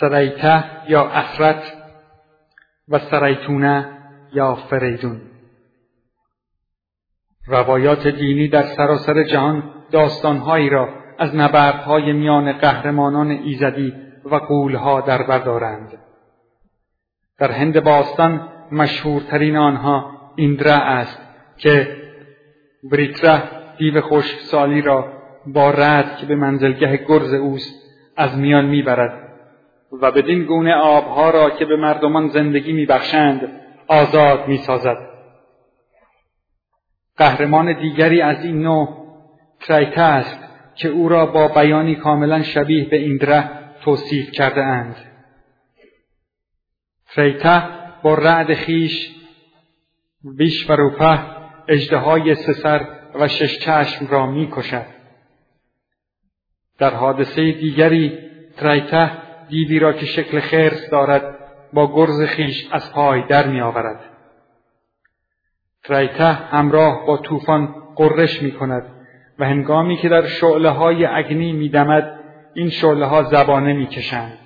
سریته یا افرت و سریتونه یا فریدون. روایات دینی در سراسر جهان داستانهایی را از نبردهای میان قهرمانان ایزدی و قولها در بردارند در هند باستان مشهورترین آنها ایندرا است که بریتره دیو سالی را با رد که به منزلگه گرز اوست از میان می‌برد. و بدین گونه آبها را که به مردمان زندگی میبخشند آزاد می‌سازد قهرمان دیگری از این نوع تریته است که او را با بیانی کاملا شبیه به ایندره توصیف کرده اند. تریته با رعد خیش بیش و روپه اجدهای سسر و شش چشم را می کشد. در حادثه دیگری تریته دیوی را که شکل خرس دارد با گرز خیش از پای در می آورد. تریته همراه با طوفان قررش می کند و هنگامی که در شعله های اگنی می دمد این شعله ها زبانه می کشند.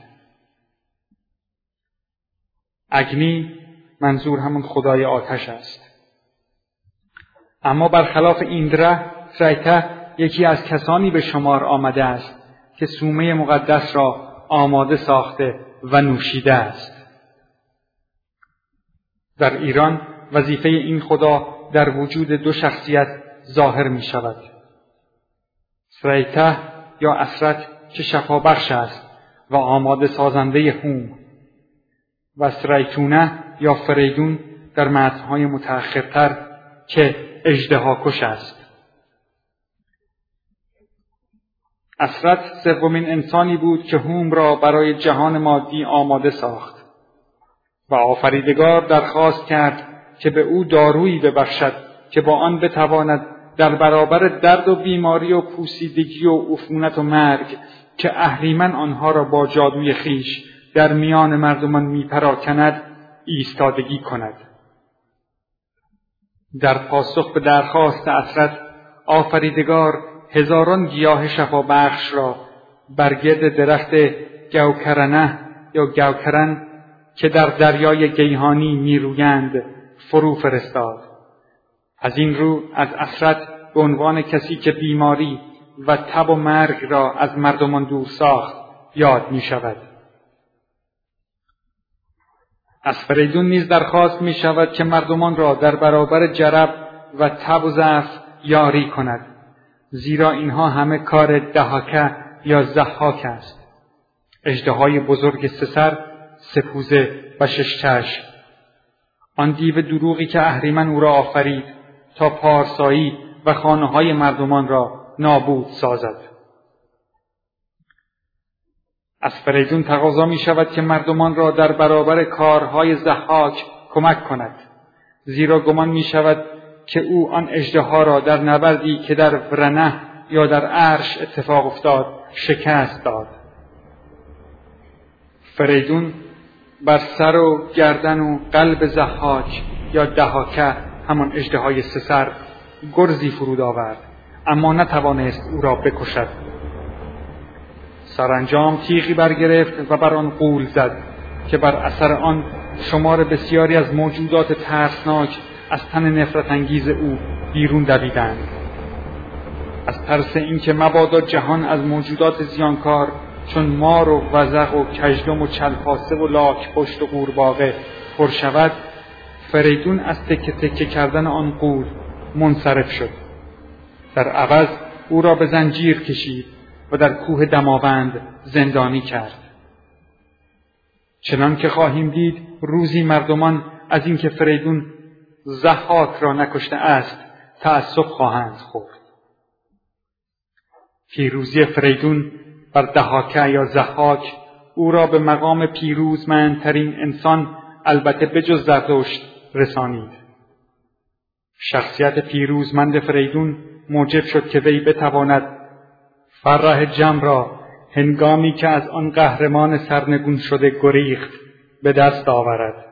اگنی منظور همون خدای آتش است. اما برخلاف ایندره تریته یکی از کسانی به شمار آمده است که سومه مقدس را آماده ساخته و نوشیده است. در ایران وظیفه این خدا در وجود دو شخصیت ظاهر می شود. سریته یا اسرت که شفابخش است و آماده سازنده هوم و سریتونه یا فریدون در متنهای متأخرتر که اژدهاکش است اسرت سومین انسانی بود که هوم را برای جهان مادی آماده ساخت و آفریدگار درخواست کرد که به او دارویی ببخشد که با آن بتواند در برابر درد و بیماری و پوسیدگی و عفونت و مرگ که اهریمن آنها را با جادوی خیش در میان مردمان میپراکند ایستادگی کند. در پاسخ به درخواست اسرت آفریدگار هزاران گیاه شفابخش را بر گرد درخت گوکرنه یا گوکرن که در دریای گیهانی میرویند فرو فرستاد از این رو از اسرت به عنوان کسی که بیماری و تب و مرگ را از مردمان دور ساخت یاد می شود. از فریدون نیز درخواست می شود که مردمان را در برابر جرب و تب و ضعف یاری کند زیرا اینها همه کار دهاکه یا زحاک است. اجدهای بزرگ سسر سپوزه و ششچشم آن دیو دروغی که اهریمن او را آفرید تا پارسایی و خانه های مردمان را نابود سازد. از فریدون تقاضا می شود که مردمان را در برابر کارهای زحاک کمک کند. زیرا گمان می شود که او آن اجدها را در نبردی که در ورنه یا در عرش اتفاق افتاد شکست داد. فریدون بر سر و گردن و قلب زحاک یا دهاکه همان اجدهای سسر گرزی فرود آورد اما نتوانست او را بکشد. سرانجام تیغی برگرفت و بر آن قول زد که بر اثر آن شمار بسیاری از موجودات ترسناک از تن نفرت انگیز او بیرون دویدند. از ترس اینکه مبادا جهان از موجودات زیانکار چون مار و وزق و کژدم و چلپاسه و لاک پشت و قورباغه پر شود فریدون از تکه تکه کردن آن قول منصرف شد. در عوض او را به زنجیر کشید و در کوه دماوند زندانی کرد. چنان که خواهیم دید روزی مردمان از اینکه فریدون زحاک را نکشته است تأسف خواهند خورد. پیروزی فریدون بر دهاکه یا زحاک او را به مقام پیروزمندترین انسان البته بجز زرتشت رسانید. شخصیت پیروزمند فریدون موجب شد که وی بتواند فرح جمع را هنگامی که از آن قهرمان سرنگون شده گریخت به دست آورد.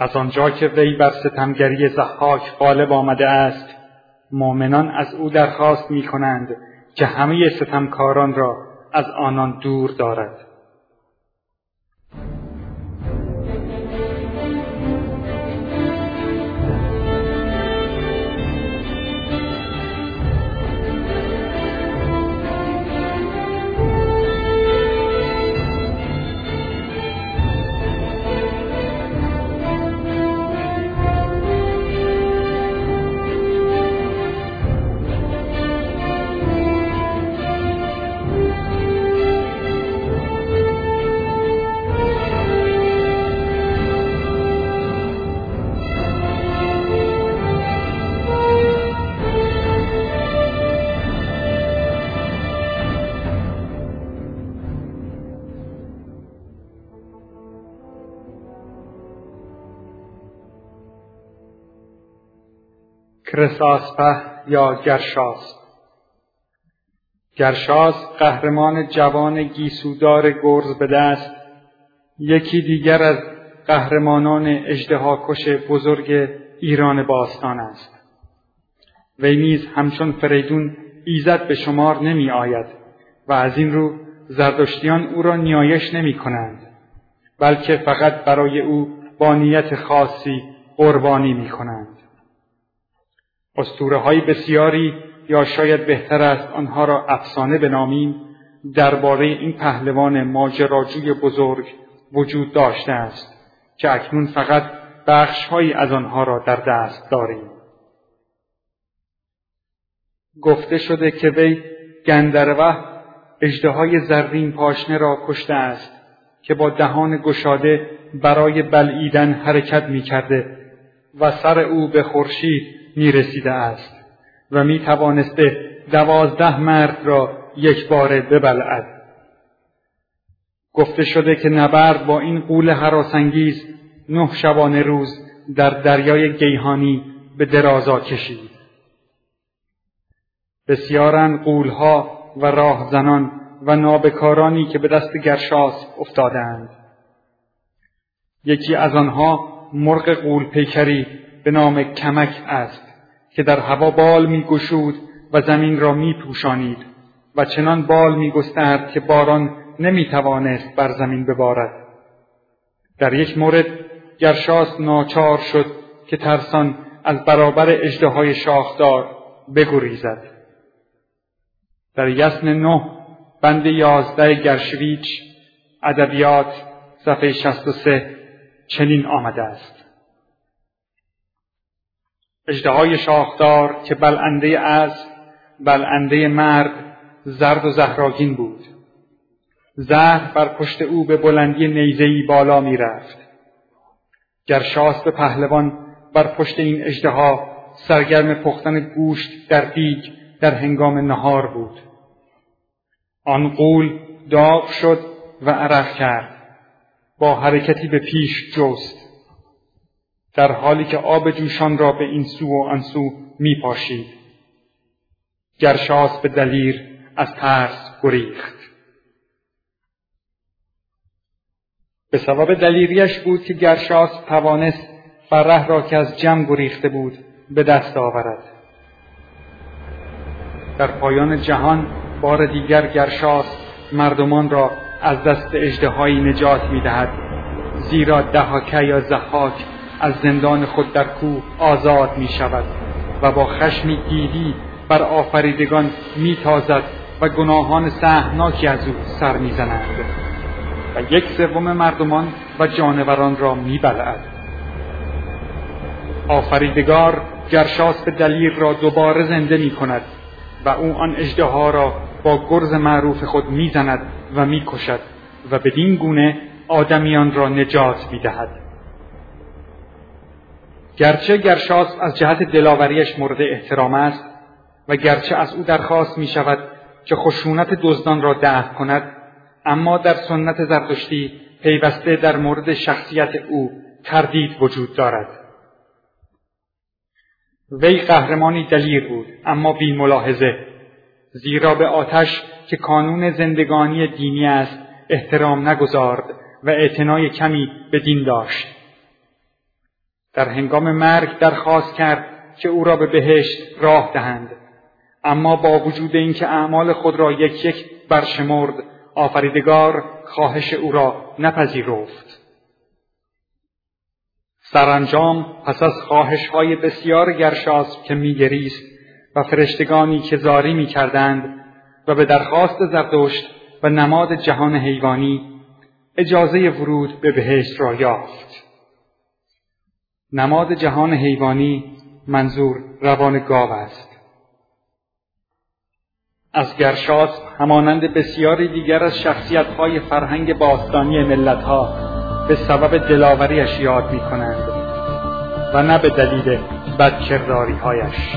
از آنجا که وی بر ستمگری زحاک غالب آمده است مؤمنان از او درخواست می کنند که همه ستمکاران را از آنان دور دارد. کرساسپه یا گرشاس گرشاس قهرمان جوان گیسودار گرز به دست یکی دیگر از قهرمانان اجدهاکش بزرگ ایران باستان است وی نیز همچون فریدون ایزد به شمار نمی آید و از این رو زردشتیان او را نیایش نمی کنند بلکه فقط برای او با نیت خاصی قربانی می کنند. اسطوره های بسیاری یا شاید بهتر است آنها را افسانه بنامیم درباره این پهلوان ماجراجوی بزرگ وجود داشته است که اکنون فقط بخشهایی از آنها را در دست داریم. گفته شده که وی گندروه اجدهای زرین پاشنه را کشته است که با دهان گشاده برای بلعیدن حرکت می کرده و سر او به خورشید می رسیده است و می توانسته دوازده مرد را یک باره ببلعد. گفته شده که نبرد با این قول حراسانگیز نه شبانه روز در دریای گیهانی به درازا کشید. بسیارن قولها و راهزنان و نابکارانی که به دست گرشاس افتادند. یکی از آنها مرغ قول پیکری به نام کمک است که در هوا بال می گشود و زمین را می پوشانید و چنان بال می گسترد که باران نمی توانست بر زمین ببارد. در یک مورد گرشاس ناچار شد که ترسان از برابر اجده شاخدار بگریزد. در یسن نه بند یازده گرشویچ ادبیات صفحه 63 چنین آمده است اجدهای شاخدار که بلنده از بلنده مرد زرد و زهراگین بود. زهر بر پشت او به بلندی نیزهای بالا می رفت گرشاس به پهلوان بر پشت این اجدها سرگرم پختن گوشت در دیگ در هنگام نهار بود. آن قول داغ شد و عرق کرد. با حرکتی به پیش جست. در حالی که آب جوشان را به این سو و آن سو می پاشید گرشاس به دلیر از ترس گریخت. به سبب دلیریش بود که گرشاس توانست فره را که از جمع گریخته بود به دست آورد. در پایان جهان بار دیگر گرشاس مردمان را از دست اجدهایی نجات می دهد زیرا دهاکه یا زحاک از زندان خود در کوه آزاد می شود و با خشمی گیدی بر آفریدگان می تازد و گناهان سهناکی از او سر می زند و یک سوم مردمان و جانوران را می بلعد. آفریدگار گرشاس به دلیل را دوباره زنده می کند و او آن اجده را با گرز معروف خود می‌زند و می‌کشد و بدین گونه آدمیان را نجات می‌دهد گرچه گرشاس از جهت دلاوریش مورد احترام است و گرچه از او درخواست می شود که خشونت دزدان را دفع کند اما در سنت زردشتی پیوسته در مورد شخصیت او تردید وجود دارد. وی قهرمانی دلیر بود اما بی ملاحظه زیرا به آتش که کانون زندگانی دینی است احترام نگذارد و اعتنای کمی به دین داشت. در هنگام مرگ درخواست کرد که او را به بهشت راه دهند اما با وجود اینکه اعمال خود را یک یک برشمرد آفریدگار خواهش او را نپذیرفت سرانجام پس از خواهش های بسیار گرشاس که میگریست و فرشتگانی که زاری می کردند و به درخواست زردشت و نماد جهان حیوانی اجازه ورود به بهشت را یافت. نماد جهان حیوانی منظور روان گاو است. از گرشاس همانند بسیاری دیگر از شخصیتهای فرهنگ باستانی ملتها به سبب دلاوریش یاد می کنند و نه به دلیل بدکرداریهایش.